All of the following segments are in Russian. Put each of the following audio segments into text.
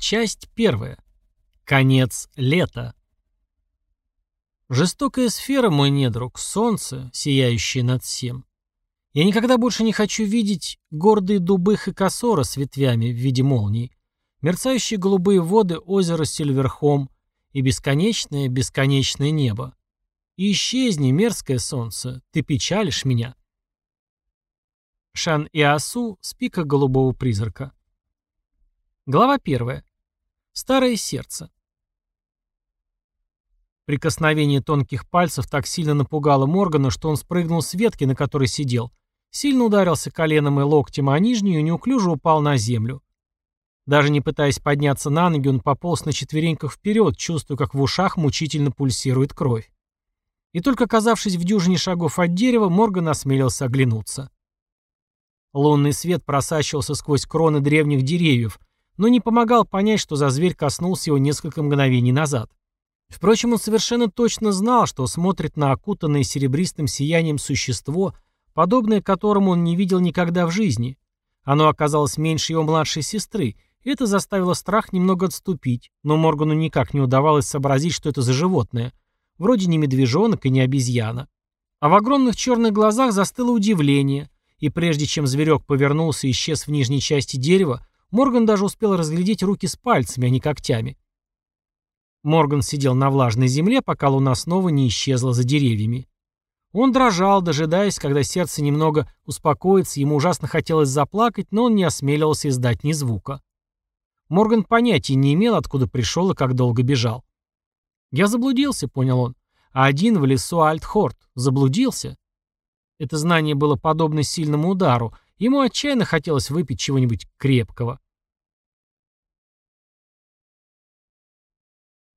Часть первая. Конец лета. Жестокая сфера, мой недруг, солнце, сияющее над всем. Я никогда больше не хочу видеть гордые дубы Хакасора с ветвями в виде молний, мерцающие голубые воды озера Сильверхом и бесконечное, бесконечное небо. И исчезни, мерзкое солнце, ты печалишь меня. Шан Иасу с пика голубого призрака. Глава первая. Старое сердце. Прикосновение тонких пальцев так сильно напугало Моргана, что он спрыгнул с ветки, на которой сидел, сильно ударился коленом и локтем о нижнюю и неуклюже упал на землю. Даже не пытаясь подняться на ноги, он пополз на четвереньках вперед, чувствуя, как в ушах мучительно пульсирует кровь. И только оказавшись в дюжине шагов от дерева, Морган осмелился оглянуться. Лунный свет просачивался сквозь кроны древних деревьев, но не помогал понять, что за зверь коснулся его несколько мгновений назад. Впрочем, он совершенно точно знал, что смотрит на окутанное серебристым сиянием существо, подобное которому он не видел никогда в жизни. Оно оказалось меньше его младшей сестры, и это заставило страх немного отступить, но Моргану никак не удавалось сообразить, что это за животное. Вроде не медвежонок и не обезьяна. А в огромных черных глазах застыло удивление, и прежде чем зверек повернулся и исчез в нижней части дерева, Морган даже успел разглядеть руки с пальцами, а не когтями. Морган сидел на влажной земле, пока луна снова не исчезла за деревьями. Он дрожал, дожидаясь, когда сердце немного успокоится, ему ужасно хотелось заплакать, но он не осмеливался издать ни звука. Морган понятия не имел, откуда пришел и как долго бежал. «Я заблудился», — понял он. «А один в лесу Альтхорт. Заблудился». Это знание было подобно сильному удару, Ему отчаянно хотелось выпить чего-нибудь крепкого.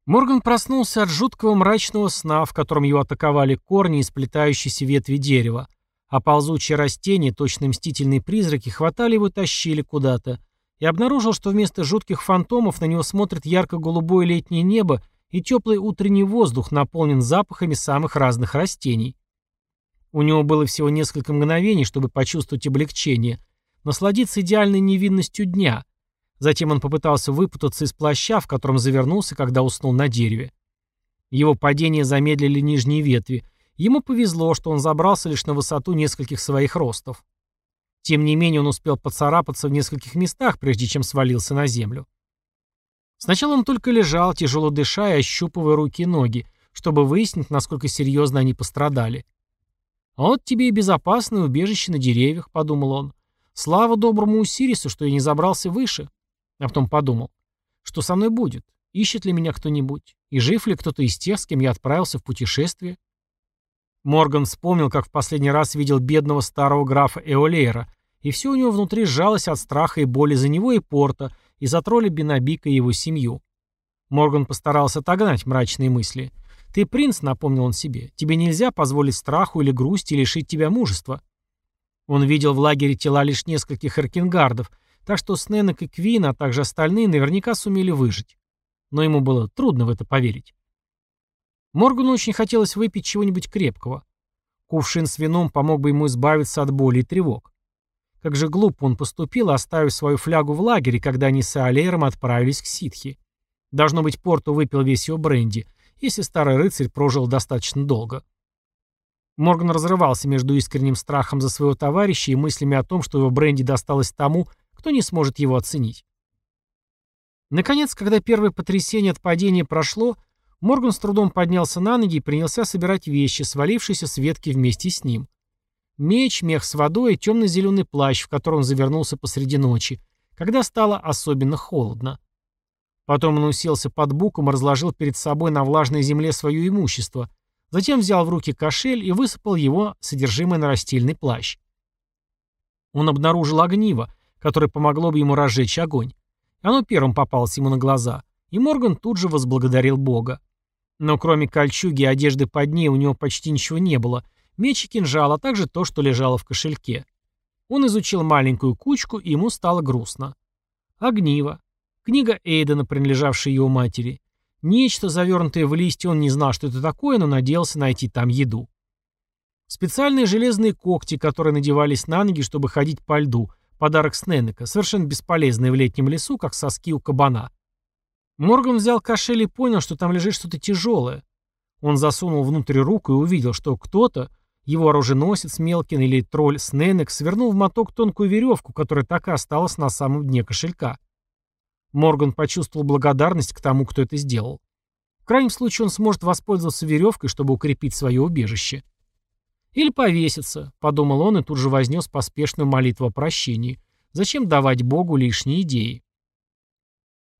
Морган проснулся от жуткого мрачного сна, в котором его атаковали корни и сплетающиеся ветви дерева, а ползучие растения, точно мстительные призраки, хватали его и тащили куда-то, и обнаружил, что вместо жутких фантомов на него смотрит ярко-голубое летнее небо и теплый утренний воздух наполнен запахами самых разных растений. У него было всего несколько мгновений, чтобы почувствовать облегчение, насладиться идеальной невинностью дня. Затем он попытался выпутаться из плаща, в котором завернулся, когда уснул на дереве. Его падение замедлили нижние ветви. Ему повезло, что он забрался лишь на высоту нескольких своих ростов. Тем не менее он успел поцарапаться в нескольких местах, прежде чем свалился на землю. Сначала он только лежал, тяжело дыша и ощупывая руки и ноги, чтобы выяснить, насколько серьезно они пострадали. «А вот тебе и безопасное убежище на деревьях», — подумал он. «Слава доброму Усирису, что я не забрался выше». А потом подумал, что со мной будет, ищет ли меня кто-нибудь, и жив ли кто-то из тех, с кем я отправился в путешествие. Морган вспомнил, как в последний раз видел бедного старого графа Эолейра, и все у него внутри сжалось от страха и боли за него и Порта, и за тролля Бенабика и его семью. Морган постарался отогнать мрачные мысли — «Ты принц», — напомнил он себе. «Тебе нельзя позволить страху или грусти лишить тебя мужества». Он видел в лагере тела лишь нескольких эркингардов, так что Сненок и Квин, а также остальные наверняка сумели выжить. Но ему было трудно в это поверить. Моргану очень хотелось выпить чего-нибудь крепкого. Кувшин с вином помог бы ему избавиться от боли и тревог. Как же глупо он поступил, оставив свою флягу в лагере, когда они с Алейром отправились к ситхи. Должно быть, Порту выпил весь его бренди, если старый рыцарь прожил достаточно долго. Морган разрывался между искренним страхом за своего товарища и мыслями о том, что его бренди досталось тому, кто не сможет его оценить. Наконец, когда первое потрясение от падения прошло, Морган с трудом поднялся на ноги и принялся собирать вещи, свалившиеся с ветки вместе с ним. Меч, мех с водой и темно-зеленый плащ, в котором он завернулся посреди ночи, когда стало особенно холодно. Потом он уселся под буком и разложил перед собой на влажной земле свое имущество. Затем взял в руки кошель и высыпал его содержимое на растильный плащ. Он обнаружил огниво, которое помогло бы ему разжечь огонь. Оно первым попалось ему на глаза, и Морган тут же возблагодарил Бога. Но кроме кольчуги и одежды под ней у него почти ничего не было, меч и кинжал, а также то, что лежало в кошельке. Он изучил маленькую кучку, и ему стало грустно. Огниво, Книга Эйдена, принадлежавшая его матери. Нечто, завернутое в листья, он не знал, что это такое, но надеялся найти там еду. Специальные железные когти, которые надевались на ноги, чтобы ходить по льду. Подарок Сненека, совершенно бесполезный в летнем лесу, как соски у кабана. Морган взял кошель и понял, что там лежит что-то тяжелое. Он засунул внутрь руку и увидел, что кто-то, его оруженосец Мелкин или тролль Сненек, свернул в моток тонкую веревку, которая так и осталась на самом дне кошелька. Морган почувствовал благодарность к тому, кто это сделал. В крайнем случае он сможет воспользоваться веревкой, чтобы укрепить свое убежище. Или повеситься, подумал он и тут же вознес поспешную молитву о прощении. Зачем давать Богу лишние идеи?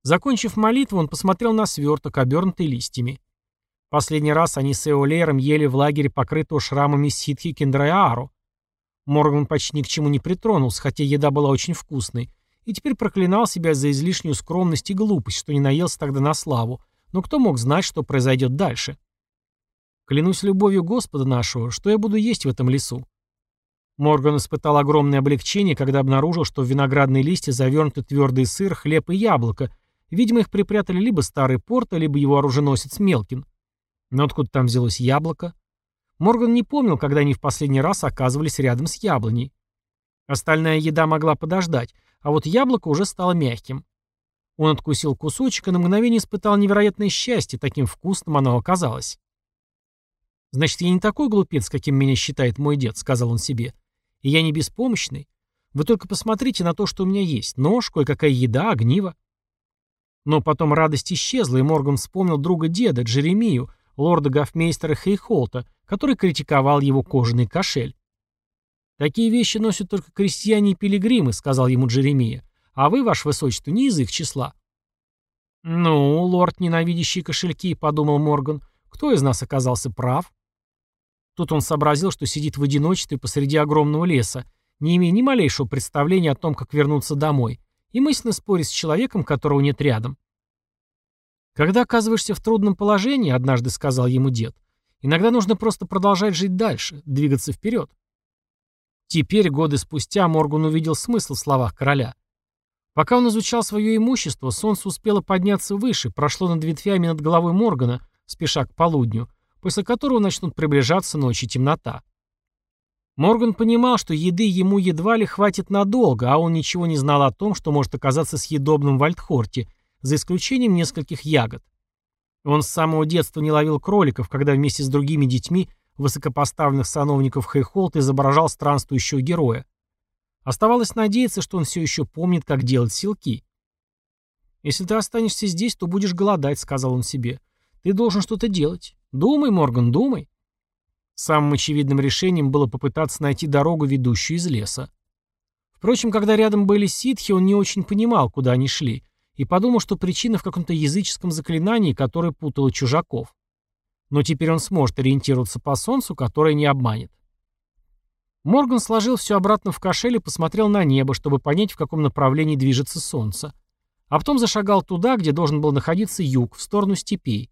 Закончив молитву, он посмотрел на сверток, обернутый листьями. Последний раз они с Эолеером ели в лагере, покрытого шрамами ситхи Кендраяару. Морган почти ни к чему не притронулся, хотя еда была очень вкусной, и теперь проклинал себя за излишнюю скромность и глупость, что не наелся тогда на славу, но кто мог знать, что произойдет дальше? Клянусь любовью Господа нашего, что я буду есть в этом лесу. Морган испытал огромное облегчение, когда обнаружил, что в виноградные листья завернуты твердый сыр, хлеб и яблоко, Видимо, их припрятали либо старый Порто, либо его оруженосец Мелкин. Но откуда там взялось яблоко? Морган не помнил, когда они в последний раз оказывались рядом с яблоней. Остальная еда могла подождать, а вот яблоко уже стало мягким. Он откусил кусочек и на мгновение испытал невероятное счастье, таким вкусным оно оказалось. «Значит, я не такой глупец, каким меня считает мой дед», — сказал он себе. «И я не беспомощный. Вы только посмотрите на то, что у меня есть. Нож, кое-какая еда, огниво. Но потом радость исчезла, и Морган вспомнил друга деда, Джеремию, лорда-гофмейстера Хейхолта, который критиковал его кожаный кошель. «Такие вещи носят только крестьяне и пилигримы», — сказал ему Джеремия. «А вы, ваше высочество, не из их числа». «Ну, лорд, ненавидящий кошельки», — подумал Морган, — «кто из нас оказался прав?» Тут он сообразил, что сидит в одиночестве посреди огромного леса, не имея ни малейшего представления о том, как вернуться домой, и мысленно спорить с человеком, которого нет рядом. «Когда оказываешься в трудном положении», — однажды сказал ему дед, «иногда нужно просто продолжать жить дальше, двигаться вперед». Теперь, годы спустя, Морган увидел смысл в словах короля. Пока он изучал свое имущество, солнце успело подняться выше, прошло над ветвями над головой Моргана, спеша к полудню, после которого начнут приближаться ночь и темнота. Морган понимал, что еды ему едва ли хватит надолго, а он ничего не знал о том, что может оказаться съедобным в Альтхорте, за исключением нескольких ягод. Он с самого детства не ловил кроликов, когда вместе с другими детьми высокопоставленных сановников Хейхолта изображал странствующего героя. Оставалось надеяться, что он все еще помнит, как делать силки. «Если ты останешься здесь, то будешь голодать», — сказал он себе. «Ты должен что-то делать. Думай, Морган, думай». Самым очевидным решением было попытаться найти дорогу, ведущую из леса. Впрочем, когда рядом были ситхи, он не очень понимал, куда они шли, и подумал, что причина в каком-то языческом заклинании, которое путало чужаков. Но теперь он сможет ориентироваться по солнцу, которое не обманет. Морган сложил все обратно в кошель и посмотрел на небо, чтобы понять, в каком направлении движется солнце. А потом зашагал туда, где должен был находиться юг, в сторону степей.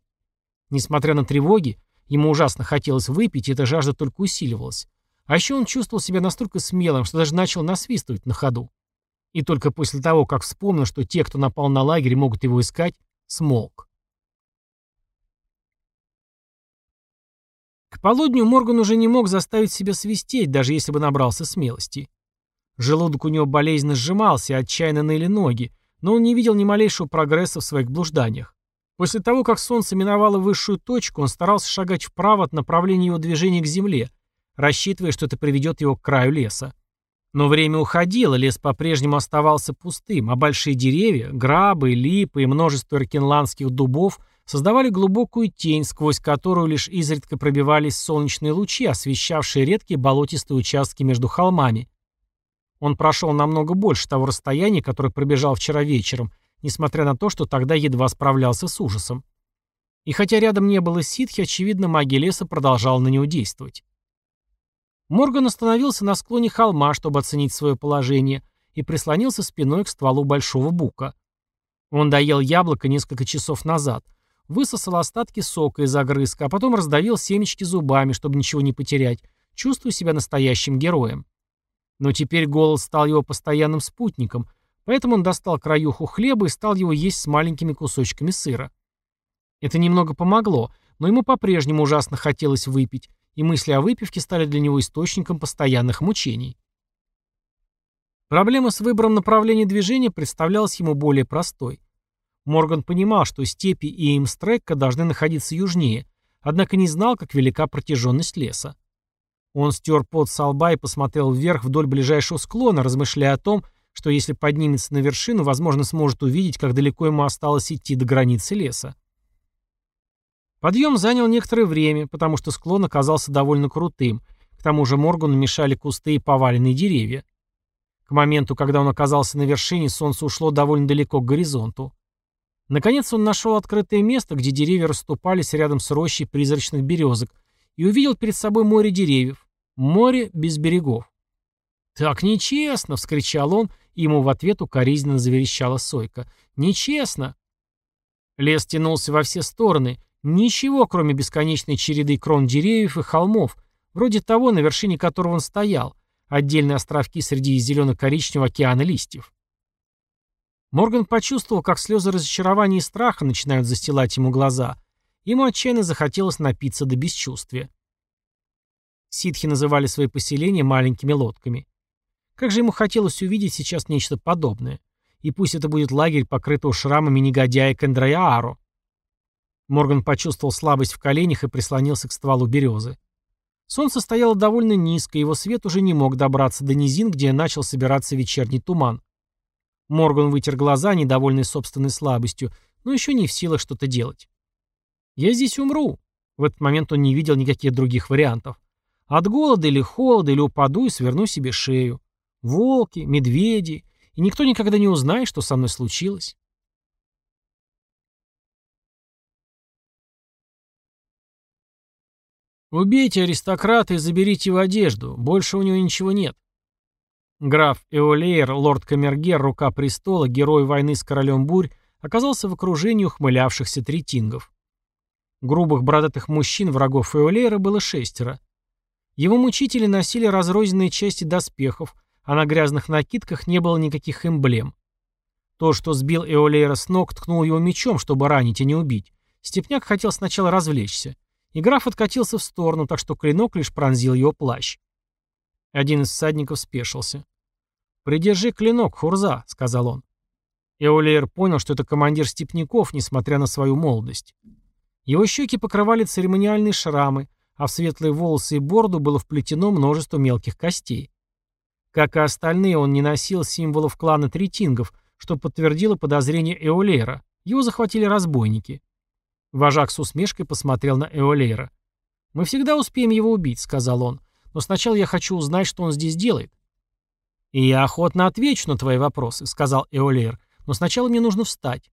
Несмотря на тревоги, Ему ужасно хотелось выпить, и эта жажда только усиливалась. А еще он чувствовал себя настолько смелым, что даже начал насвистывать на ходу. И только после того, как вспомнил, что те, кто напал на лагерь, могут его искать, смолк. К полудню Морган уже не мог заставить себя свистеть, даже если бы набрался смелости. Желудок у него болезненно сжимался, отчаянно ныли ноги, но он не видел ни малейшего прогресса в своих блужданиях. После того, как солнце миновало высшую точку, он старался шагать вправо от направления его движения к земле, рассчитывая, что это приведет его к краю леса. Но время уходило, лес по-прежнему оставался пустым, а большие деревья, грабы, липы и множество аркенландских дубов создавали глубокую тень, сквозь которую лишь изредка пробивались солнечные лучи, освещавшие редкие болотистые участки между холмами. Он прошел намного больше того расстояния, которое пробежал вчера вечером, несмотря на то, что тогда едва справлялся с ужасом. И хотя рядом не было ситхи, очевидно, магия леса продолжала на него действовать. Морган остановился на склоне холма, чтобы оценить свое положение, и прислонился спиной к стволу большого бука. Он доел яблоко несколько часов назад, высосал остатки сока из огрызка, а потом раздавил семечки зубами, чтобы ничего не потерять, чувствуя себя настоящим героем. Но теперь голод стал его постоянным спутником – Поэтому он достал краюху хлеба и стал его есть с маленькими кусочками сыра. Это немного помогло, но ему по-прежнему ужасно хотелось выпить, и мысли о выпивке стали для него источником постоянных мучений. Проблема с выбором направления движения представлялась ему более простой. Морган понимал, что степи и Имстрекка должны находиться южнее, однако не знал, как велика протяженность леса. Он стер пот со лба и посмотрел вверх вдоль ближайшего склона, размышляя о том, что если поднимется на вершину, возможно, сможет увидеть, как далеко ему осталось идти до границы леса. Подъем занял некоторое время, потому что склон оказался довольно крутым, к тому же Моргану мешали кусты и поваленные деревья. К моменту, когда он оказался на вершине, солнце ушло довольно далеко к горизонту. Наконец он нашел открытое место, где деревья расступались рядом с рощей призрачных березок, и увидел перед собой море деревьев. Море без берегов. «Так нечестно!» — вскричал он, и ему в ответ укоризненно заверещала сойка. «Нечестно!» Лес тянулся во все стороны. Ничего, кроме бесконечной череды крон деревьев и холмов, вроде того, на вершине которого он стоял, отдельные островки среди зелено-коричневого океана листьев. Морган почувствовал, как слезы разочарования и страха начинают застилать ему глаза. Ему отчаянно захотелось напиться до бесчувствия. Ситхи называли свои поселения маленькими лодками. Как же ему хотелось увидеть сейчас нечто подобное. И пусть это будет лагерь, покрытого шрамами негодяя Кендраяаро. Морган почувствовал слабость в коленях и прислонился к стволу березы. Солнце стояло довольно низко, его свет уже не мог добраться до низин, где начал собираться вечерний туман. Морган вытер глаза, недовольный собственной слабостью, но еще не в силах что-то делать. «Я здесь умру». В этот момент он не видел никаких других вариантов. От голода или холода, или упаду и сверну себе шею. Волки, медведи, и никто никогда не узнает, что со мной случилось. «Убейте аристократа и заберите его одежду. Больше у него ничего нет». Граф Эолейр, лорд Камергер, рука престола, герой войны с королем Бурь, оказался в окружении ухмылявшихся третингов. Грубых бородатых мужчин, врагов Эолейра, было шестеро. Его мучители носили разрозненные части доспехов, а на грязных накидках не было никаких эмблем. То, что сбил Эолейра с ног, ткнул его мечом, чтобы ранить, а не убить. Степняк хотел сначала развлечься. И граф откатился в сторону, так что клинок лишь пронзил его плащ. Один из всадников спешился. «Придержи клинок, Хурза», — сказал он. Эолейр понял, что это командир степняков, несмотря на свою молодость. Его щеки покрывали церемониальные шрамы, а в светлые волосы и бороду было вплетено множество мелких костей. Как и остальные, он не носил символов клана Третингов, что подтвердило подозрение Эолейра. Его захватили разбойники. Вожак с усмешкой посмотрел на Эолейра. «Мы всегда успеем его убить», — сказал он. «Но сначала я хочу узнать, что он здесь делает». «И я охотно отвечу на твои вопросы», — сказал Эолейр. «Но сначала мне нужно встать».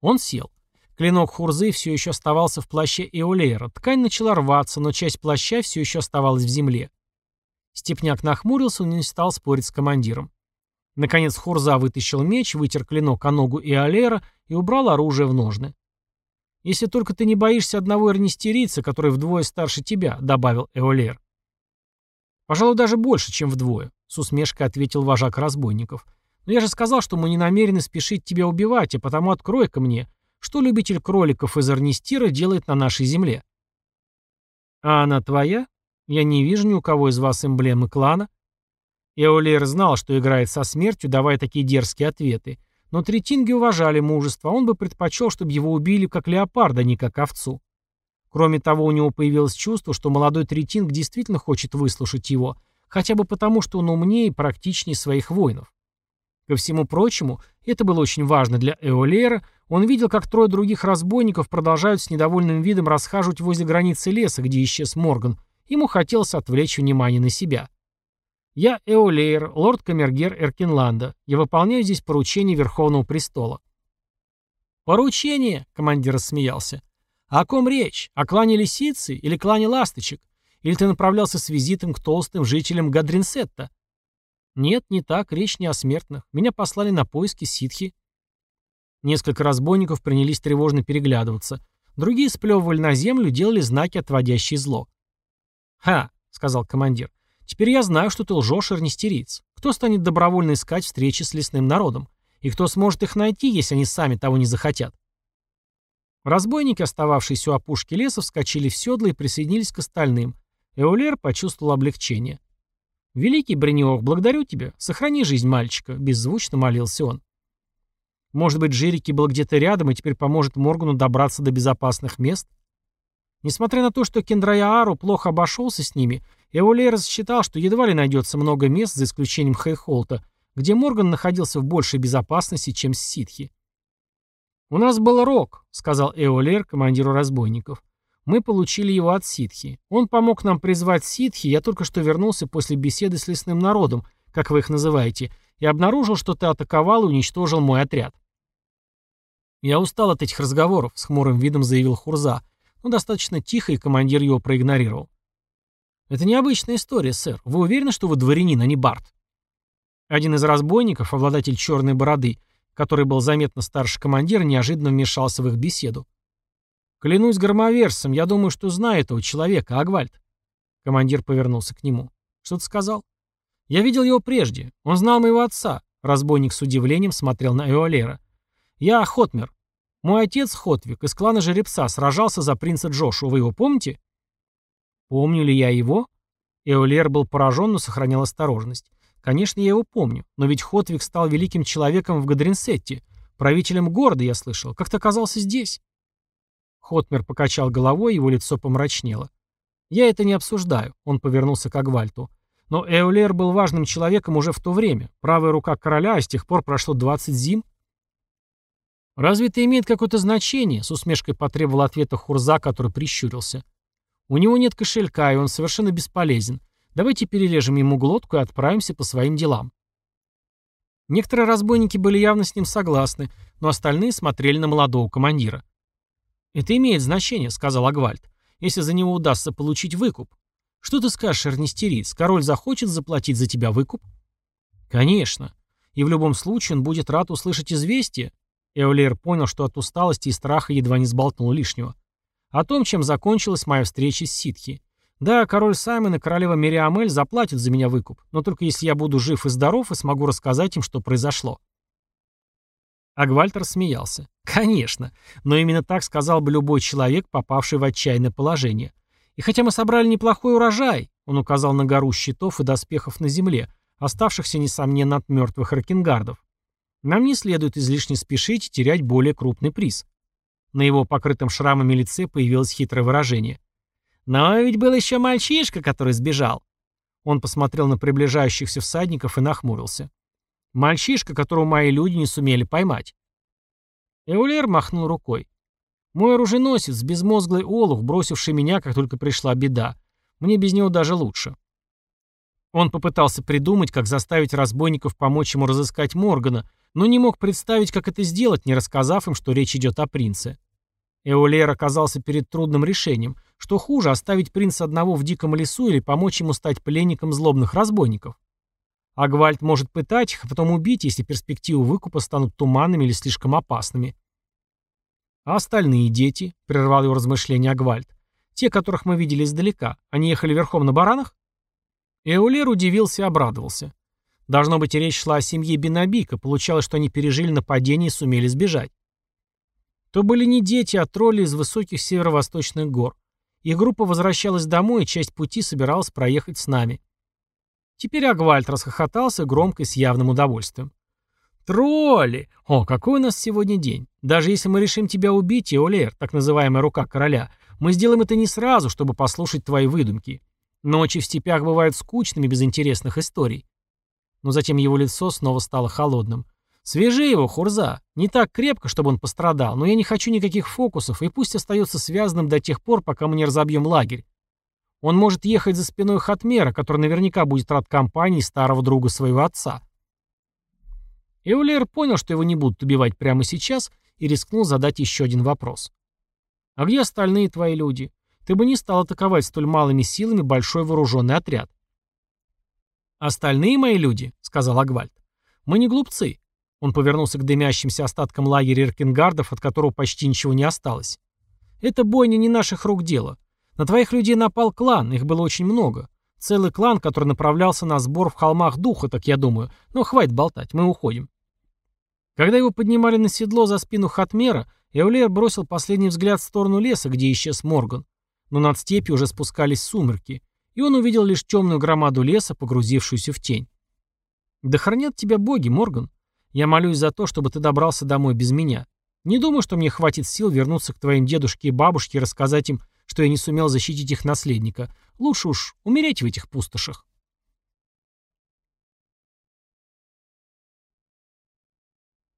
Он сел. Клинок Хурзы все еще оставался в плаще Эолейра. Ткань начала рваться, но часть плаща все еще оставалась в земле. Степняк нахмурился, но не стал спорить с командиром. Наконец Хурза вытащил меч, вытер клинок о ногу Иолера и убрал оружие в ножны. «Если только ты не боишься одного эрнистерийца, который вдвое старше тебя», — добавил Эолер. «Пожалуй, даже больше, чем вдвое», — с усмешкой ответил вожак разбойников. «Но я же сказал, что мы не намерены спешить тебя убивать, а потому открой-ка мне, что любитель кроликов из Эрнистира делает на нашей земле». «А она твоя?» Я не вижу ни у кого из вас эмблемы клана. Эолер знал, что играет со смертью, давая такие дерзкие ответы. Но третинги уважали мужество, он бы предпочел, чтобы его убили как леопарда, а не как овцу. Кроме того, у него появилось чувство, что молодой третинг действительно хочет выслушать его, хотя бы потому, что он умнее и практичнее своих воинов. Ко всему прочему, это было очень важно для Эолера, он видел, как трое других разбойников продолжают с недовольным видом расхаживать возле границы леса, где исчез Морган, Ему хотелось отвлечь внимание на себя. «Я Эолейр, лорд Камергер Эркинланда. Я выполняю здесь поручение Верховного Престола». «Поручение?» — командир рассмеялся. «А о ком речь? О клане Лисицы или клане Ласточек? Или ты направлялся с визитом к толстым жителям Гадринсетта?» «Нет, не так, речь не о смертных. Меня послали на поиски ситхи». Несколько разбойников принялись тревожно переглядываться. Другие сплевывали на землю, делали знаки, отводящие зло. «Ха», — сказал командир, — «теперь я знаю, что ты лжешь, эрнистериец. Кто станет добровольно искать встречи с лесным народом? И кто сможет их найти, если они сами того не захотят?» Разбойники, остававшиеся у опушки леса, вскочили в седло и присоединились к остальным. Эолер почувствовал облегчение. «Великий Брениох, благодарю тебя. Сохрани жизнь мальчика», — беззвучно молился он. Может быть, Джерики был где-то рядом и теперь поможет Моргану добраться до безопасных мест? Несмотря на то, что Кендраяару плохо обошелся с ними, Эолей рассчитал, что едва ли найдется много мест, за исключением Хейхолта, где Морган находился в большей безопасности, чем с ситхи. «У нас был Рок», — сказал Эолер командиру разбойников. «Мы получили его от ситхи. Он помог нам призвать ситхи, я только что вернулся после беседы с лесным народом, как вы их называете, и обнаружил, что ты атаковал и уничтожил мой отряд». «Я устал от этих разговоров», — с хмурым видом заявил Хурза, но достаточно тихо, и командир его проигнорировал. «Это необычная история, сэр. Вы уверены, что вы дворянин, а не Барт?» Один из разбойников, обладатель черной бороды, который был заметно старше командира, неожиданно вмешался в их беседу. «Клянусь громоверсом, я думаю, что знаю этого человека, Агвальд». Командир повернулся к нему. «Что ты сказал?» «Я видел его прежде. Он знал моего отца». Разбойник с удивлением смотрел на Эолера. «Я Хотмер. Мой отец Хотвик из клана Жеребца сражался за принца Джошу. Вы его помните?» «Помню ли я его?» Эолер был поражен, но сохранял осторожность. Конечно, я его помню, но ведь Хотвик стал великим человеком в Гадринсетте, правителем города, я слышал. Как ты оказался здесь?» Хотмер покачал головой, его лицо помрачнело. «Я это не обсуждаю», — он повернулся к Агвальту. «Но Эолер был важным человеком уже в то время. Правая рука короля, а с тех пор прошло 20 зим». «Разве это имеет какое-то значение?» — с усмешкой потребовал ответа Хурза, который прищурился. «У него нет кошелька, и он совершенно бесполезен. Давайте перережем ему глотку и отправимся по своим делам. Некоторые разбойники были явно с ним согласны, но остальные смотрели на молодого командира. «Это имеет значение», — сказал Агвальд, «если за него удастся получить выкуп. Что ты скажешь, Эрнистериц, король захочет заплатить за тебя выкуп?» «Конечно. И в любом случае он будет рад услышать известие». Эолер понял, что от усталости и страха едва не сболтнул лишнего. О том, чем закончилась моя встреча с Ситхи. Да, король Саймон и королева Мириамель заплатят за меня выкуп, но только если я буду жив и здоров и смогу рассказать им, что произошло. Агвальтер смеялся. Конечно, но именно так сказал бы любой человек, попавший в отчаянное положение. И хотя мы собрали неплохой урожай, он указал на гору щитов и доспехов на земле, оставшихся, несомненно, от мертвых ракенгардов, нам не следует излишне спешить и терять более крупный приз. На его покрытом шрамами лице появилось хитрое выражение – но ведь был еще мальчишка, который сбежал. Он посмотрел на приближающихся всадников и нахмурился. Мальчишка, которого мои люди не сумели поймать. Эулер махнул рукой. Мой оруженосец, безмозглый олух, бросивший меня, как только пришла беда. Мне без него даже лучше. Он попытался придумать, как заставить разбойников помочь ему разыскать Моргана, но не мог представить, как это сделать, не рассказав им, что речь идет о принце. Эолер оказался перед трудным решением. Что хуже, оставить принца одного в диком лесу или помочь ему стать пленником злобных разбойников? Агвальд может пытать их, а потом убить, если перспективы выкупа станут туманными или слишком опасными. А остальные дети, прервал его размышления Агвальд, те, которых мы видели издалека, они ехали верхом на баранах? Эолер удивился и обрадовался. Должно быть, речь шла о семье Бенабика, получалось, что они пережили нападение и сумели сбежать. То были не дети, а тролли из высоких северо-восточных гор. Их группа возвращалась домой, и часть пути собиралась проехать с нами. Теперь Агвальд расхохотался громко и с явным удовольствием. «Тролли! О, какой у нас сегодня день! Даже если мы решим тебя убить, Иолер, так называемая рука короля, мы сделаем это не сразу, чтобы послушать твои выдумки. Ночи в степях бывают скучными, без интересных историй». Но затем его лицо снова стало холодным. Свяжи его, Хурза. Не так крепко, чтобы он пострадал, но я не хочу никаких фокусов, и пусть остается связанным до тех пор, пока мы не разобьем лагерь. Он может ехать за спиной Хатмера, который наверняка будет рад компании старого друга своего отца. Эулер понял, что его не будут убивать прямо сейчас, и рискнул задать еще один вопрос. «А где остальные твои люди? Ты бы не стал атаковать столь малыми силами большой вооруженный отряд». «Остальные мои люди», — сказал Агвальд, — «мы не глупцы. Он повернулся к дымящимся остаткам лагеря эркингардов, от которого почти ничего не осталось. «Это бойня не наших рук дело. На твоих людей напал клан, их было очень много. Целый клан, который направлялся на сбор в холмах духа, так я думаю. Но хватит болтать, мы уходим». Когда его поднимали на седло за спину Хатмера, Эулер бросил последний взгляд в сторону леса, где исчез Морган. Но над степью уже спускались сумерки, и он увидел лишь темную громаду леса, погрузившуюся в тень. «Да хранят тебя боги, Морган. Я молюсь за то, чтобы ты добрался домой без меня. Не думаю, что мне хватит сил вернуться к твоим дедушке и бабушке и рассказать им, что я не сумел защитить их наследника. Лучше уж умереть в этих пустошах.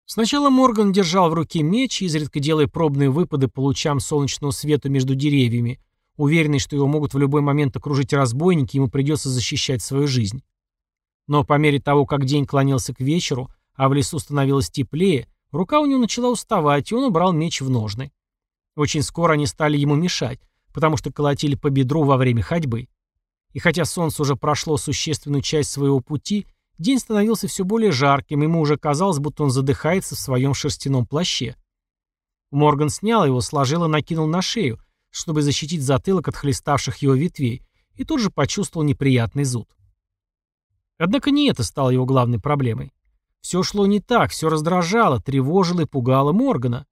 Сначала Морган держал в руке меч, изредка делая пробные выпады по лучам солнечного света между деревьями, уверенный, что его могут в любой момент окружить разбойники, ему придется защищать свою жизнь. Но по мере того, как день клонился к вечеру, а в лесу становилось теплее, рука у него начала уставать, и он убрал меч в ножны. Очень скоро они стали ему мешать, потому что колотили по бедру во время ходьбы. И хотя солнце уже прошло существенную часть своего пути, День становился все более жарким, ему уже казалось, будто он задыхается в своем шерстяном плаще. Морган снял его, сложил и накинул на шею, чтобы защитить затылок от хлеставших его ветвей, и тут же почувствовал неприятный зуд. Однако не это стало его главной проблемой. Все шло не так, все раздражало, тревожило и пугало Моргана.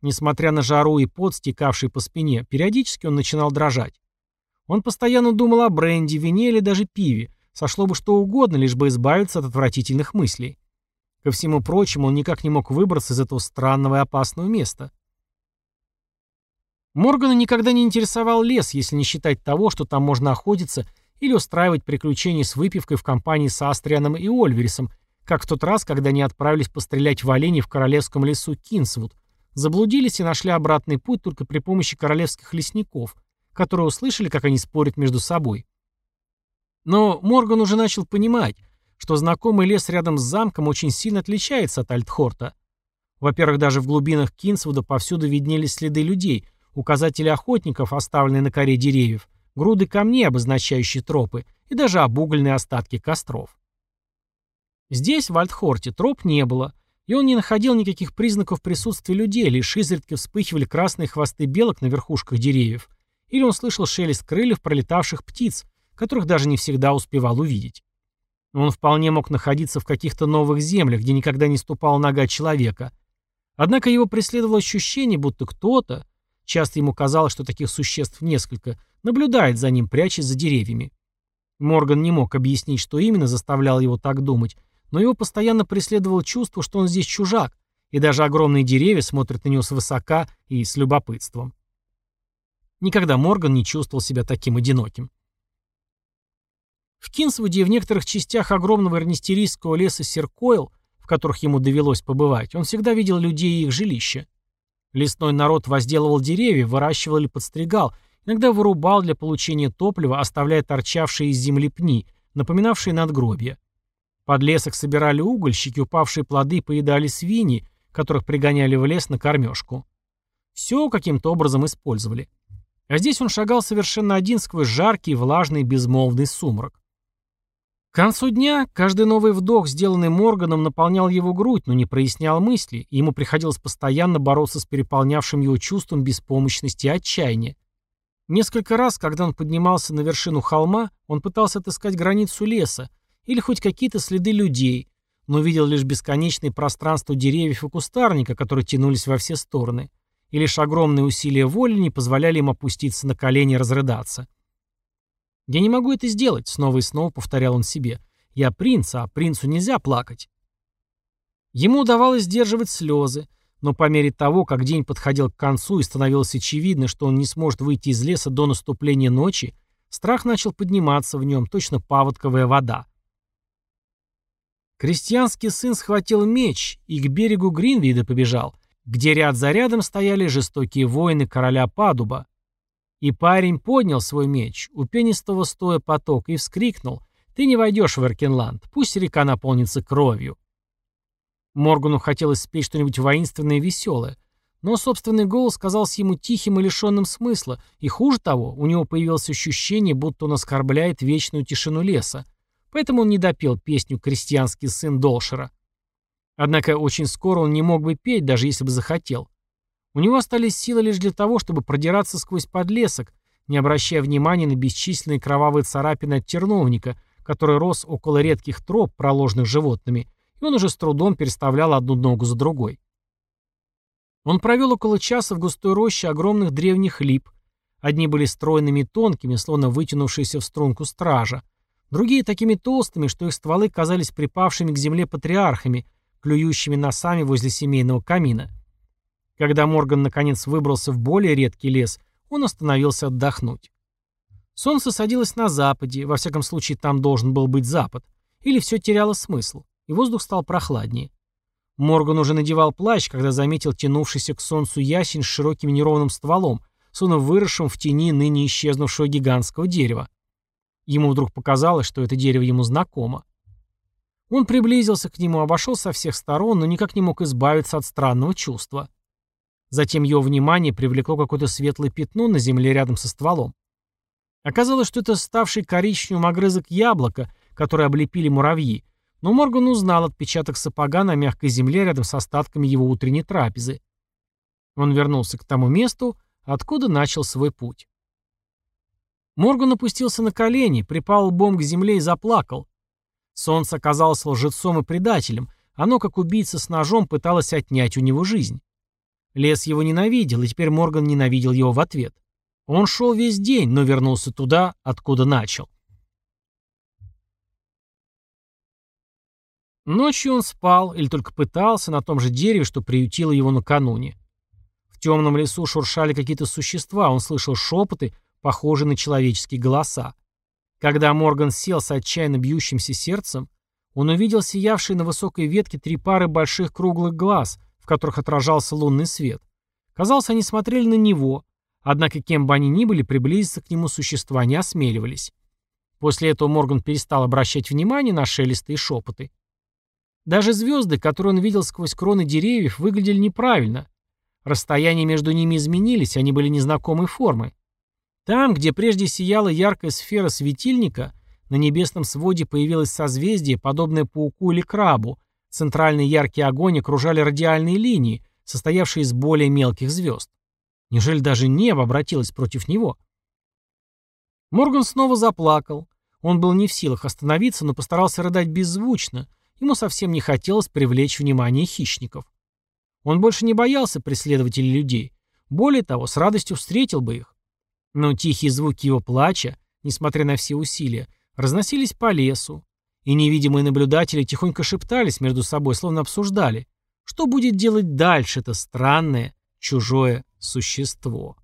Несмотря на жару и пот, стекавший по спине, периодически он начинал дрожать. Он постоянно думал о бренде, вине или даже пиве, Сошло бы что угодно, лишь бы избавиться от отвратительных мыслей. Ко всему прочему, он никак не мог выбраться из этого странного и опасного места. Моргана никогда не интересовал лес, если не считать того, что там можно охотиться или устраивать приключения с выпивкой в компании с Астрианом и Ольверисом, как в тот раз, когда они отправились пострелять в оленей в королевском лесу Кинсвуд, заблудились и нашли обратный путь только при помощи королевских лесников, которые услышали, как они спорят между собой. Но Морган уже начал понимать, что знакомый лес рядом с замком очень сильно отличается от Альтхорта. Во-первых, даже в глубинах Кинсвуда повсюду виднелись следы людей, указатели охотников, оставленные на коре деревьев, груды камней, обозначающие тропы, и даже обугленные остатки костров. Здесь, в Альтхорте, троп не было, и он не находил никаких признаков присутствия людей, лишь изредка вспыхивали красные хвосты белок на верхушках деревьев, или он слышал шелест крыльев пролетавших птиц, которых даже не всегда успевал увидеть. Он вполне мог находиться в каких-то новых землях, где никогда не ступала нога человека. Однако его преследовало ощущение, будто кто-то, часто ему казалось, что таких существ несколько, наблюдает за ним, прячась за деревьями. Морган не мог объяснить, что именно заставляло его так думать, но его постоянно преследовало чувство, что он здесь чужак, и даже огромные деревья смотрят на него свысока и с любопытством. Никогда Морган не чувствовал себя таким одиноким. В Кинсвуде и в некоторых частях огромного эрнистерийского леса Серкойл, в которых ему довелось побывать, он всегда видел людей и их жилища. Лесной народ возделывал деревья, выращивал или подстригал, иногда вырубал для получения топлива, оставляя торчавшие из земли пни, напоминавшие надгробья. Под лесок собирали угольщики, упавшие плоды поедали свиньи, которых пригоняли в лес на кормежку. Все каким-то образом использовали. А здесь он шагал совершенно один сквозь жаркий, влажный, безмолвный сумрак. К концу дня каждый новый вдох, сделанный Морганом, наполнял его грудь, но не прояснял мысли, и ему приходилось постоянно бороться с переполнявшим его чувством беспомощности и отчаяния. Несколько раз, когда он поднимался на вершину холма, он пытался отыскать границу леса или хоть какие-то следы людей, но видел лишь бесконечное пространство деревьев и кустарника, которые тянулись во все стороны, и лишь огромные усилия воли не позволяли им опуститься на колени и разрыдаться. «Я не могу это сделать», — снова и снова повторял он себе. «Я принц, а принцу нельзя плакать». Ему удавалось сдерживать слезы, но по мере того, как день подходил к концу и становилось очевидно, что он не сможет выйти из леса до наступления ночи, страх начал подниматься в нем, точно паводковая вода. Крестьянский сын схватил меч и к берегу Гринвида побежал, где ряд за рядом стояли жестокие воины короля Падуба, и парень поднял свой меч, у пенистого стоя поток, и вскрикнул «Ты не войдешь в Эркенланд, пусть река наполнится кровью». Моргану хотелось спеть что-нибудь воинственное и веселое, но собственный голос казался ему тихим и лишенным смысла, и хуже того, у него появилось ощущение, будто он оскорбляет вечную тишину леса, поэтому он не допел песню «Крестьянский сын Долшера». Однако очень скоро он не мог бы петь, даже если бы захотел. У него остались силы лишь для того, чтобы продираться сквозь подлесок, не обращая внимания на бесчисленные кровавые царапины от терновника, который рос около редких троп, проложенных животными, и он уже с трудом переставлял одну ногу за другой. Он провел около часа в густой роще огромных древних лип. Одни были стройными и тонкими, словно вытянувшиеся в струнку стража, другие такими толстыми, что их стволы казались припавшими к земле патриархами, клюющими носами возле семейного камина. Когда Морган наконец выбрался в более редкий лес, он остановился отдохнуть. Солнце садилось на западе, во всяком случае там должен был быть запад, или все теряло смысл, и воздух стал прохладнее. Морган уже надевал плащ, когда заметил тянувшийся к солнцу ясень с широким неровным стволом, словно выросшим в тени ныне исчезнувшего гигантского дерева. Ему вдруг показалось, что это дерево ему знакомо. Он приблизился к нему, обошел со всех сторон, но никак не мог избавиться от странного чувства. Затем его внимание привлекло какое-то светлое пятно на земле рядом со стволом. Оказалось, что это ставший коричневым огрызок яблока, который облепили муравьи, но Морган узнал отпечаток сапога на мягкой земле рядом с остатками его утренней трапезы. Он вернулся к тому месту, откуда начал свой путь. Морган опустился на колени, припал лбом к земле и заплакал. Солнце оказалось лжецом и предателем, оно, как убийца с ножом, пыталось отнять у него жизнь. Лес его ненавидел, и теперь Морган ненавидел его в ответ. Он шел весь день, но вернулся туда, откуда начал. Ночью он спал, или только пытался, на том же дереве, что приютило его накануне. В темном лесу шуршали какие-то существа, он слышал шепоты, похожие на человеческие голоса. Когда Морган сел с отчаянно бьющимся сердцем, он увидел сиявшие на высокой ветке три пары больших круглых глаз, в которых отражался лунный свет. Казалось, они смотрели на него, однако кем бы они ни были, приблизиться к нему существа не осмеливались. После этого Морган перестал обращать внимание на шелесты и шепоты. Даже звезды, которые он видел сквозь кроны деревьев, выглядели неправильно. Расстояния между ними изменились, они были незнакомой формы. Там, где прежде сияла яркая сфера светильника, на небесном своде появилось созвездие, подобное пауку или крабу. Центральный яркий огонь окружали радиальные линии, состоявшие из более мелких звезд. Неужели даже небо обратилось против него? Морган снова заплакал. Он был не в силах остановиться, но постарался рыдать беззвучно, Ему совсем не хотелось привлечь внимание хищников. Он больше не боялся преследователей людей. Более того, с радостью встретил бы их. Но тихие звуки его плача, несмотря на все усилия, разносились по лесу, и невидимые наблюдатели тихонько шептались между собой, словно обсуждали, что будет делать дальше это странное, чужое существо.